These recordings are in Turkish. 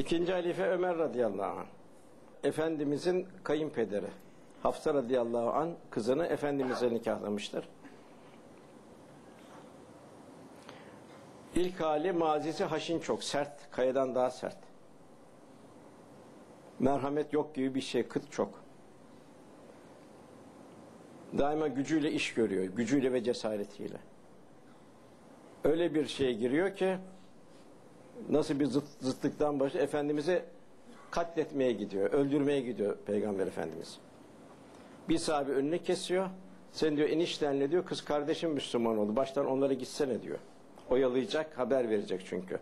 İkinci halife Ömer radıyallahu anh. Efendimizin kayınpederi. Hafsa radıyallahu anh kızını Efendimiz'e nikahlamıştır. İlk hali mazisi haşin çok sert, kayadan daha sert. Merhamet yok gibi bir şey, kıt çok. Daima gücüyle iş görüyor, gücüyle ve cesaretiyle. Öyle bir şeye giriyor ki nasıl bir zıt, zıtlıktan başı Efendimiz'i katletmeye gidiyor, öldürmeye gidiyor Peygamber Efendimiz. Bir sahabe önüne kesiyor. Sen diyor eniştenle diyor kız kardeşim Müslüman oldu. Baştan onlara gitsene diyor. Oyalayacak, haber verecek çünkü.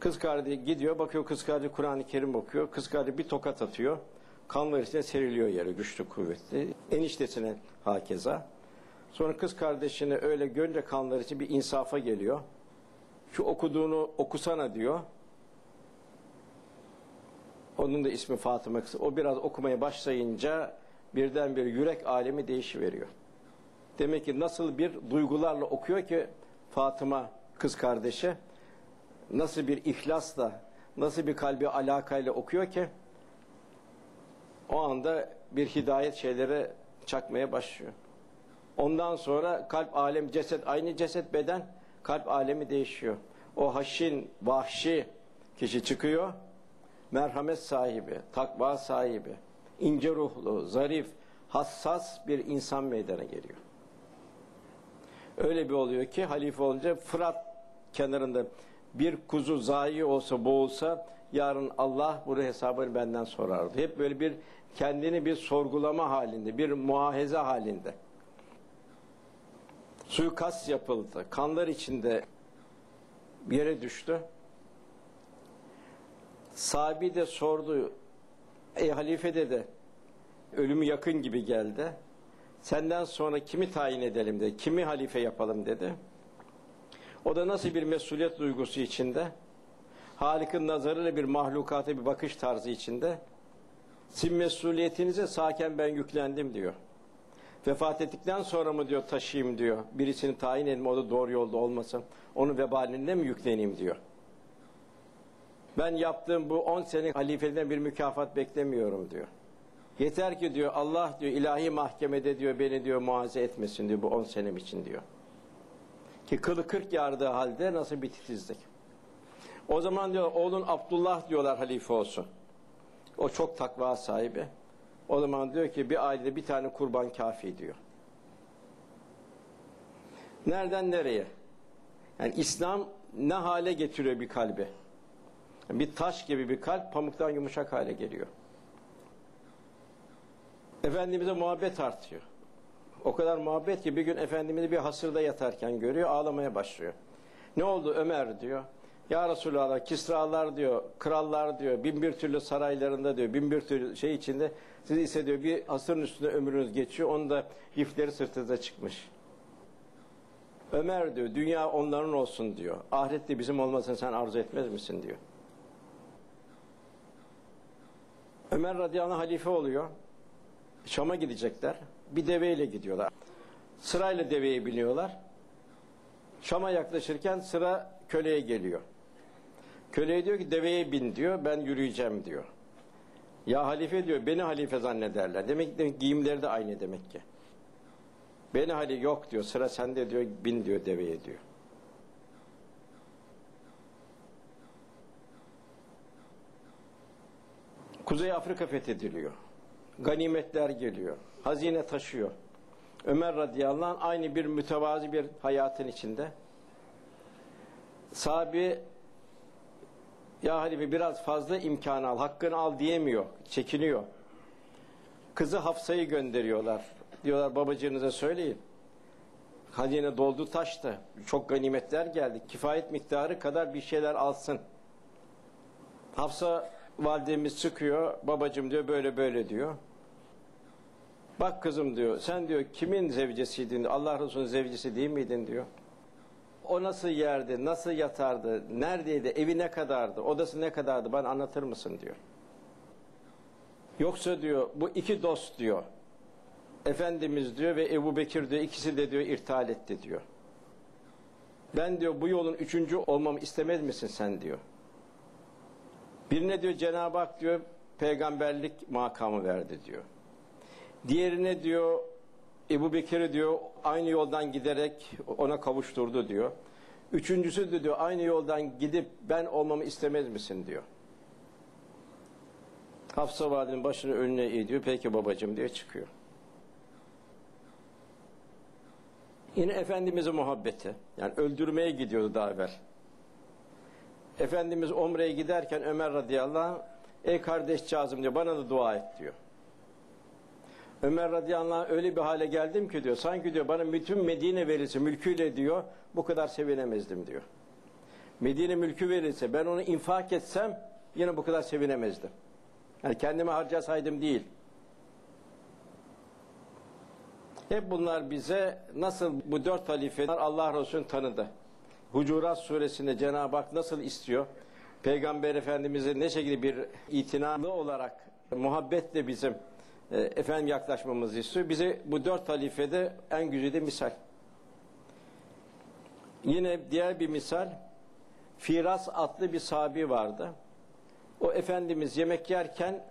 Kız kardeşi gidiyor, bakıyor kız kardeşi Kur'an-ı Kerim okuyor. Kız kardeşi bir tokat atıyor. Kan içine seriliyor yere güçlü kuvvetli. Eniştesine hakeza. Sonra kız kardeşini öyle görünce kanlar için bir insafa geliyor. Şu okuduğunu okusana diyor. Onun da ismi Fatıma kızı. O biraz okumaya başlayınca birdenbire yürek alemi değişiveriyor. Demek ki nasıl bir duygularla okuyor ki Fatıma kız kardeşi nasıl bir ihlasla, nasıl bir kalbi alakayla okuyor ki o anda bir hidayet şeylere çakmaya başlıyor. Ondan sonra kalp alem ceset aynı ceset beden kalp alemi değişiyor. O haşin, vahşi kişi çıkıyor. Merhamet sahibi, takva sahibi, ince ruhlu, zarif, hassas bir insan meydana geliyor. Öyle bir oluyor ki halife olunca Fırat kenarında bir kuzu zayi olsa boğulsa yarın Allah bunu hesabını benden sorardı. Hep böyle bir kendini bir sorgulama halinde, bir muahize halinde. Suikast yapıldı. Kanlar içinde yere düştü. Sahibi de sordu. Ey halife dedi. Ölümü yakın gibi geldi. Senden sonra kimi tayin edelim dedi. Kimi halife yapalım dedi. O da nasıl bir mesuliyet duygusu içinde, Halik'in nazarıyla bir mahlukata bir bakış tarzı içinde, sizin mesuliyetinize saken ben yüklendim diyor. Vefat ettikten sonra mı diyor taşıyayım diyor. Birisini tayin edeyim o da doğru yolda olmasın. Onun vebaline mi yükleneyim diyor. Ben yaptığım bu 10 sene halifeden bir mükafat beklemiyorum diyor. Yeter ki diyor Allah diyor ilahi mahkemede diyor beni diyor muaze etmesin diyor bu 10 senem için diyor. Ki kılı kırk yardığı halde nasıl bir titizlik. O zaman diyor oğlun Abdullah diyorlar halife olsun. O çok takva sahibi. O zaman diyor ki bir ailede bir tane kurban kafi diyor. Nereden nereye? Yani İslam ne hale getiriyor bir kalbi? Bir taş gibi bir kalp pamuktan yumuşak hale geliyor. Efendimiz'e muhabbet artıyor. O kadar muhabbet ki bir gün Efendimiz'i bir hasırda yatarken görüyor, ağlamaya başlıyor. Ne oldu Ömer diyor. Ya Resulallah Kisralar diyor, krallar diyor, bin bir türlü saraylarında diyor, bin bir türlü şey içinde siz ise diyor bir hasırın üstünde ömrünüz geçiyor, onun da lifleri sırtınıza çıkmış. Ömer diyor, dünya onların olsun diyor. Ahirette bizim olmasını sen arzu etmez misin diyor. Ömer radıyallahu halife oluyor. Şam'a gidecekler. Bir deveyle gidiyorlar. Sırayla deveye biniyorlar. Şam'a yaklaşırken sıra köleye geliyor. Köleye diyor ki deveye bin diyor. Ben yürüyeceğim diyor. Ya halife diyor beni halife zannederler. Demek ki giyimleri de aynı demek ki. Beni hali yok diyor. Sıra sende diyor. Bin diyor deveye diyor. Kuzey Afrika fethediliyor. Ganimetler geliyor. Hazine taşıyor. Ömer radıyallahu anh aynı bir mütevazi bir hayatın içinde. Sahabi ya halife biraz fazla imkan al, hakkını al diyemiyor, çekiniyor. Kızı Hafsa'yı gönderiyorlar. Diyorlar babacığınıza söyleyin. Hazine doldu taştı. Çok ganimetler geldi. Kifayet miktarı kadar bir şeyler alsın. Hafsa validemiz çıkıyor. Babacım diyor böyle böyle diyor. Bak kızım diyor sen diyor kimin zevcesiydin? Allah Resulü'nün zevcesi değil miydin diyor. O nasıl yerdi, nasıl yatardı, neredeydi, evi ne kadardı, odası ne kadardı bana anlatır mısın diyor. Yoksa diyor bu iki dost diyor. Efendimiz diyor ve Ebu Bekir diyor ikisi de diyor irtihal etti diyor. Ben diyor bu yolun üçüncü olmamı istemez misin sen diyor. Birine diyor Cenab-ı Hak diyor peygamberlik makamı verdi diyor. Diğerine diyor Ebu Bekir'i diyor aynı yoldan giderek ona kavuşturdu diyor. Üçüncüsü de diyor aynı yoldan gidip ben olmamı istemez misin diyor. Hafsa valinin başını önüne eğiyor. Peki babacığım diye çıkıyor. Yine Efendimiz'e muhabbeti. Yani öldürmeye gidiyordu daha evvel. Efendimiz Umre'ye giderken Ömer radıyallahu anh, ey kardeş Cazım diyor bana da dua et diyor. Ömer radıyallahu anh öyle bir hale geldim ki diyor sanki diyor bana bütün Medine verilse mülküyle diyor bu kadar sevinemezdim diyor. Medine mülkü verilse ben onu infak etsem yine bu kadar sevinemezdim. Yani kendime harcasaydım değil. Hep bunlar bize nasıl bu dört halife Allah Resulü'nü tanıdı. Hucurat suresinde Cenab-ı Hak nasıl istiyor? Peygamber Efendimiz'e ne şekilde bir itinalı olarak muhabbetle bizim e, efendim yaklaşmamızı istiyor. Bize bu dört halifede en güzide misal. Yine diğer bir misal Firas adlı bir sahabi vardı. O Efendimiz yemek yerken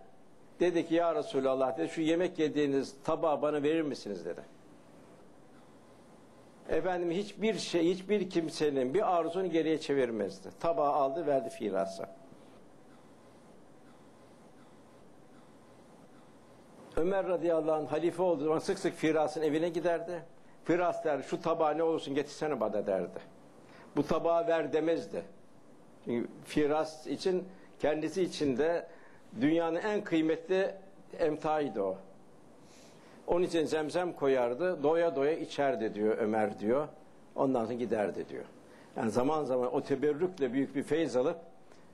dedi ki ya Resulallah dedi şu yemek yediğiniz tabağı bana verir misiniz dedi. Efendim hiçbir şey, hiçbir kimsenin bir arzunu geriye çevirmezdi. Tabağı aldı verdi Firas'a. Ömer radıyallahu anh halife olduğu zaman sık sık Firas'ın evine giderdi. Firas derdi şu tabağı ne olursun getirsene bana derdi. Bu tabağı ver demezdi. Çünkü Firas için kendisi için de dünyanın en kıymetli emtahıydı o. Onun için zemzem koyardı, doya doya içerdi diyor Ömer diyor. Ondan sonra giderdi diyor. Yani zaman zaman o teberrükle büyük bir feyz alıp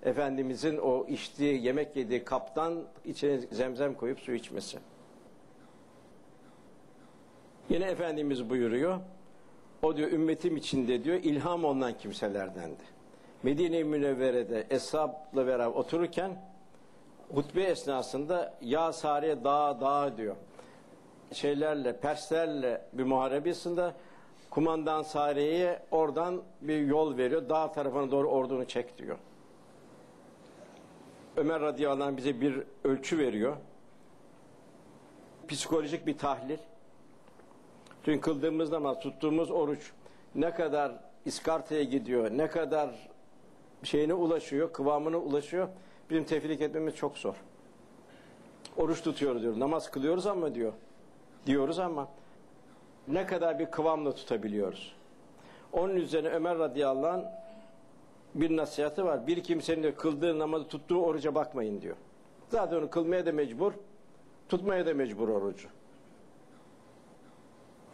Efendimizin o içtiği, yemek yediği kaptan içine zemzem koyup su içmesi. Yine Efendimiz buyuruyor. O diyor ümmetim içinde diyor ilham olunan kimselerdendi. Medine-i Münevvere'de Eshab'la beraber otururken hutbe esnasında ya Sariye dağ dağ diyor. Şeylerle, Perslerle bir muharebesinde kumandan Sariye'ye oradan bir yol veriyor. Dağ tarafına doğru ordunu çek diyor. Ömer radıyallahu anh bize bir ölçü veriyor. Psikolojik bir tahlil. Çünkü kıldığımız namaz, tuttuğumuz oruç ne kadar iskartaya gidiyor, ne kadar şeyine ulaşıyor, kıvamına ulaşıyor. Bizim tefrik etmemiz çok zor. Oruç tutuyoruz diyor, namaz kılıyoruz ama diyor. Diyoruz ama ne kadar bir kıvamla tutabiliyoruz. Onun üzerine Ömer radıyallahu anh bir nasihatı var. Bir kimsenin de kıldığı namazı tuttuğu oruca bakmayın diyor. Zaten onu kılmaya da mecbur, tutmaya da mecbur orucu.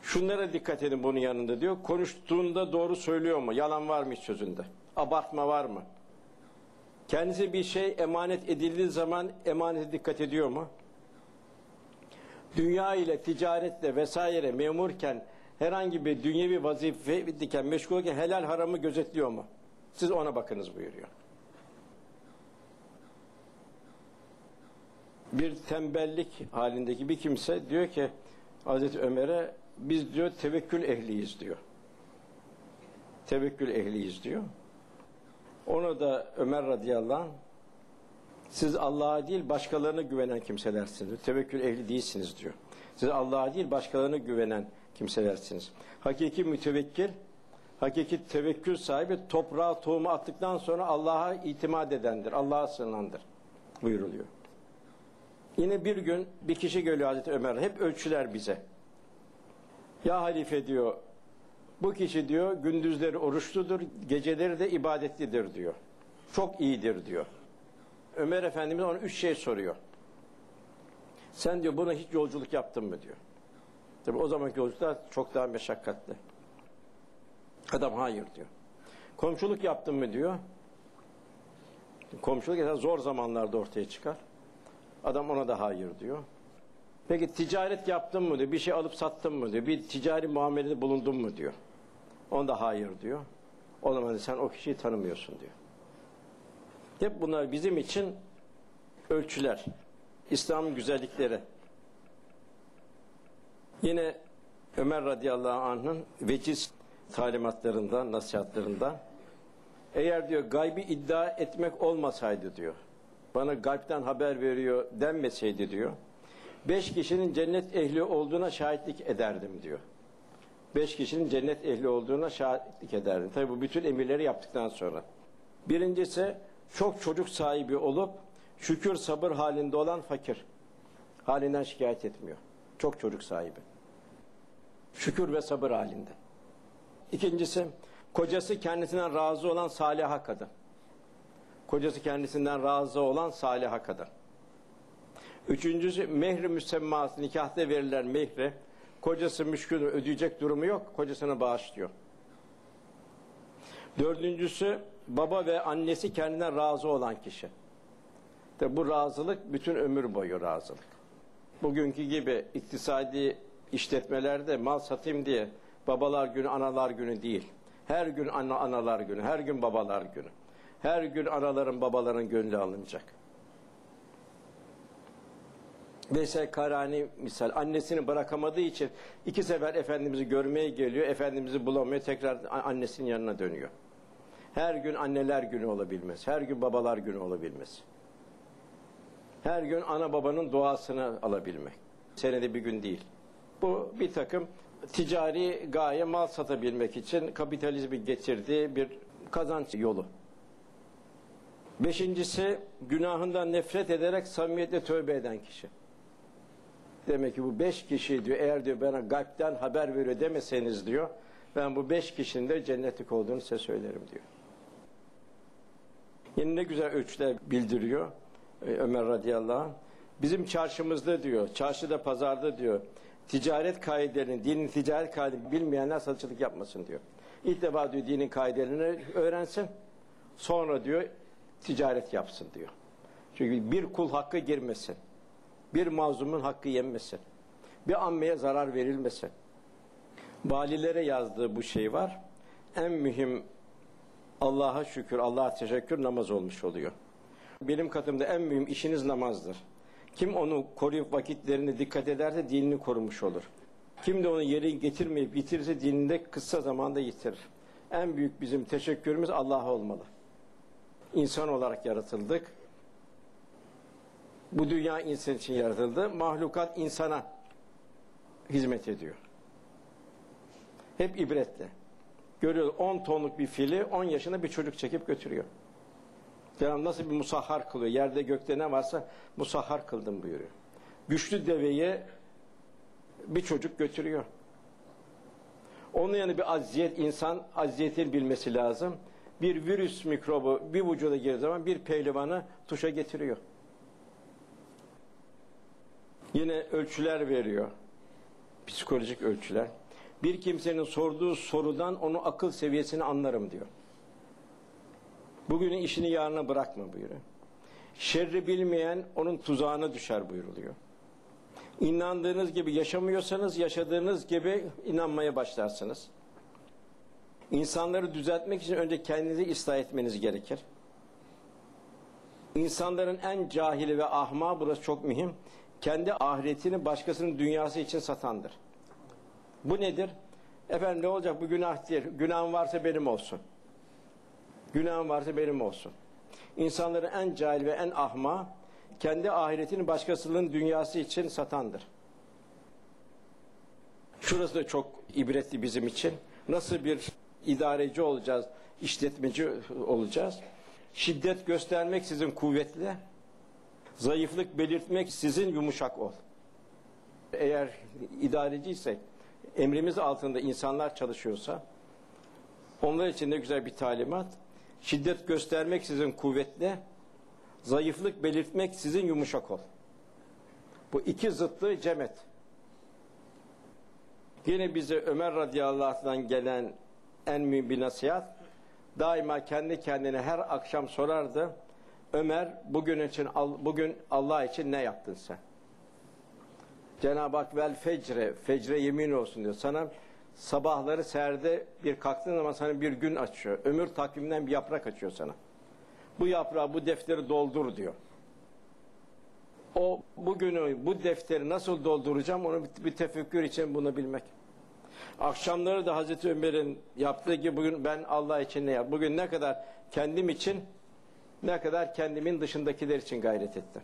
Şunlara dikkat edin bunun yanında diyor. Konuştuğunda doğru söylüyor mu? Yalan var mı hiç sözünde? Abartma var mı? Kendisi bir şey emanet edildiği zaman emanete dikkat ediyor mu? Dünya ile, ticaretle vesaire memurken herhangi bir dünyevi vazife diken meşgul olurken helal haramı gözetliyor mu? Siz ona bakınız buyuruyor. Bir tembellik halindeki bir kimse diyor ki Hazreti Ömer'e biz diyor tevekkül ehliyiz diyor. Tevekkül ehliyiz diyor. Ona da Ömer radıyallahu anh siz Allah'a değil başkalarına güvenen kimselersiniz. Diyor. Tevekkül ehli değilsiniz diyor. Siz Allah'a değil başkalarına güvenen kimselersiniz. Hakiki mütevekkil, hakiki tevekkül sahibi toprağa tohumu attıktan sonra Allah'a itimat edendir. Allah'a sığınandır buyuruluyor. Yine bir gün bir kişi geliyor Hazreti Ömer. Hep ölçüler bize. Ya halife diyor, bu kişi diyor gündüzleri oruçludur, geceleri de ibadetlidir diyor. Çok iyidir diyor. Ömer Efendimiz ona üç şey soruyor. Sen diyor buna hiç yolculuk yaptın mı diyor. Tabi o zamanki yolculuklar çok daha meşakkatli. Adam hayır diyor. Komşuluk yaptın mı diyor. Komşuluk zor zamanlarda ortaya çıkar. Adam ona da hayır diyor. Peki ticaret yaptın mı diyor. Bir şey alıp sattın mı diyor. Bir ticari muamelede bulundun mu diyor. Onda hayır diyor. O zaman sen o kişiyi tanımıyorsun diyor. Hep bunlar bizim için ölçüler. İslam'ın güzellikleri. Yine Ömer radıyallahu anh'ın veciz talimatlarında, nasihatlarında eğer diyor gaybi iddia etmek olmasaydı diyor. bana galpten haber veriyor denmeseydi diyor. Beş kişinin cennet ehli olduğuna şahitlik ederdim diyor. Beş kişinin cennet ehli olduğuna şahitlik ederdim. Tabi bu bütün emirleri yaptıktan sonra. Birincisi çok çocuk sahibi olup şükür sabır halinde olan fakir. Halinden şikayet etmiyor. Çok çocuk sahibi. Şükür ve sabır halinde. İkincisi kocası kendisinden razı olan saliha kadın. Kocası kendisinden razı olan saliha kadın. Üçüncüsü mehri müsemması nikahta verilen mehri kocası müşkül ödeyecek durumu yok. Kocasını bağışlıyor. Dördüncüsü baba ve annesi kendinden razı olan kişi. De bu razılık bütün ömür boyu razılık. Bugünkü gibi iktisadi işletmelerde mal satayım diye babalar günü analar günü değil. Her gün ana, analar günü, her gün babalar günü. Her gün anaların babaların gönlü alınacak. Veysel Karani misal annesini bırakamadığı için iki sefer Efendimiz'i görmeye geliyor. Efendimiz'i bulamıyor. Tekrar annesinin yanına dönüyor. Her gün anneler günü olabilmez. Her gün babalar günü olabilmez. Her gün ana babanın duasını alabilmek. Senede bir gün değil. Bu bir takım ticari gaye mal satabilmek için kapitalizmi getirdiği bir kazanç yolu. Beşincisi günahından nefret ederek samimiyetle tövbe eden kişi. Demek ki bu beş kişi diyor eğer diyor bana kalpten haber veriyor demeseniz diyor ben bu beş kişinin de cennetlik olduğunu size söylerim diyor. Yine ne güzel ölçüler bildiriyor e, Ömer radıyallahu anh. Bizim çarşımızda diyor, çarşıda pazarda diyor, ticaret kaidelerini, dinin ticaret kaidelerini bilmeyenler satıcılık yapmasın diyor. İlk defa diyor dinin kaidelerini öğrensin, sonra diyor ticaret yapsın diyor. Çünkü bir kul hakkı girmesin, bir mazlumun hakkı yenmesin, bir ammeye zarar verilmesin. Valilere yazdığı bu şey var. En mühim Allah'a şükür, Allah'a teşekkür namaz olmuş oluyor. Benim katımda en mühim işiniz namazdır. Kim onu koruyup vakitlerine dikkat ederse dinini korumuş olur. Kim de onu yeri getirmeyip bitirirse dininde kısa zamanda yitirir. En büyük bizim teşekkürümüz Allah'a olmalı. İnsan olarak yaratıldık. Bu dünya insan için yaratıldı. Mahlukat insana hizmet ediyor. Hep ibretle. Görüyoruz 10 tonluk bir fili 10 yaşında bir çocuk çekip götürüyor. Cenab-ı nasıl bir musahhar kılıyor. Yerde gökte ne varsa musahhar kıldım buyuruyor. Güçlü deveyi bir çocuk götürüyor. Onun yanı bir aziyet, insan aziyetin bilmesi lazım. Bir virüs mikrobu bir vücuda girdiği zaman bir pehlivanı tuşa getiriyor. Yine ölçüler veriyor. Psikolojik ölçüler. Bir kimsenin sorduğu sorudan onun akıl seviyesini anlarım diyor. Bugünün işini yarına bırakma buyuruyor. Şerri bilmeyen onun tuzağına düşer buyuruluyor. İnandığınız gibi yaşamıyorsanız yaşadığınız gibi inanmaya başlarsınız. İnsanları düzeltmek için önce kendinizi ıslah etmeniz gerekir. İnsanların en cahili ve ahma burası çok mühim. Kendi ahiretini başkasının dünyası için satandır. Bu nedir? Efendim ne olacak bu günah. Günahım varsa benim olsun. Günahım varsa benim olsun. İnsanların en cahil ve en ahma kendi ahiretini başkasının dünyası için satandır. Şurası da çok ibretli bizim için. Nasıl bir idareci olacağız, işletmeci olacağız? Şiddet göstermek sizin kuvvetli, zayıflık belirtmek sizin yumuşak ol. Eğer idareciysek, emrimiz altında insanlar çalışıyorsa, onlar için de güzel bir talimat. Şiddet göstermek sizin kuvvetli, zayıflık belirtmek sizin yumuşak ol. Bu iki zıtlığı cem et. Yine bize Ömer radıyallahu anh'dan gelen en mühim bir nasihat, daima kendi kendine her akşam sorardı. Ömer bugün için bugün Allah için ne yaptın sen? Cenab-ı Hak vel fecre, fecre yemin olsun diyor. Sana sabahları serde bir kalktığın zaman sana bir gün açıyor. Ömür takviminden bir yaprak açıyor sana. Bu yaprağı, bu defteri doldur diyor. O bugünü, bu defteri nasıl dolduracağım onu bir tefekkür için bunu bilmek. Akşamları da Hazreti Ömer'in yaptığı gibi bugün ben Allah için ne yap? Bugün ne kadar kendim için ne kadar kendimin dışındakiler için gayret ettim.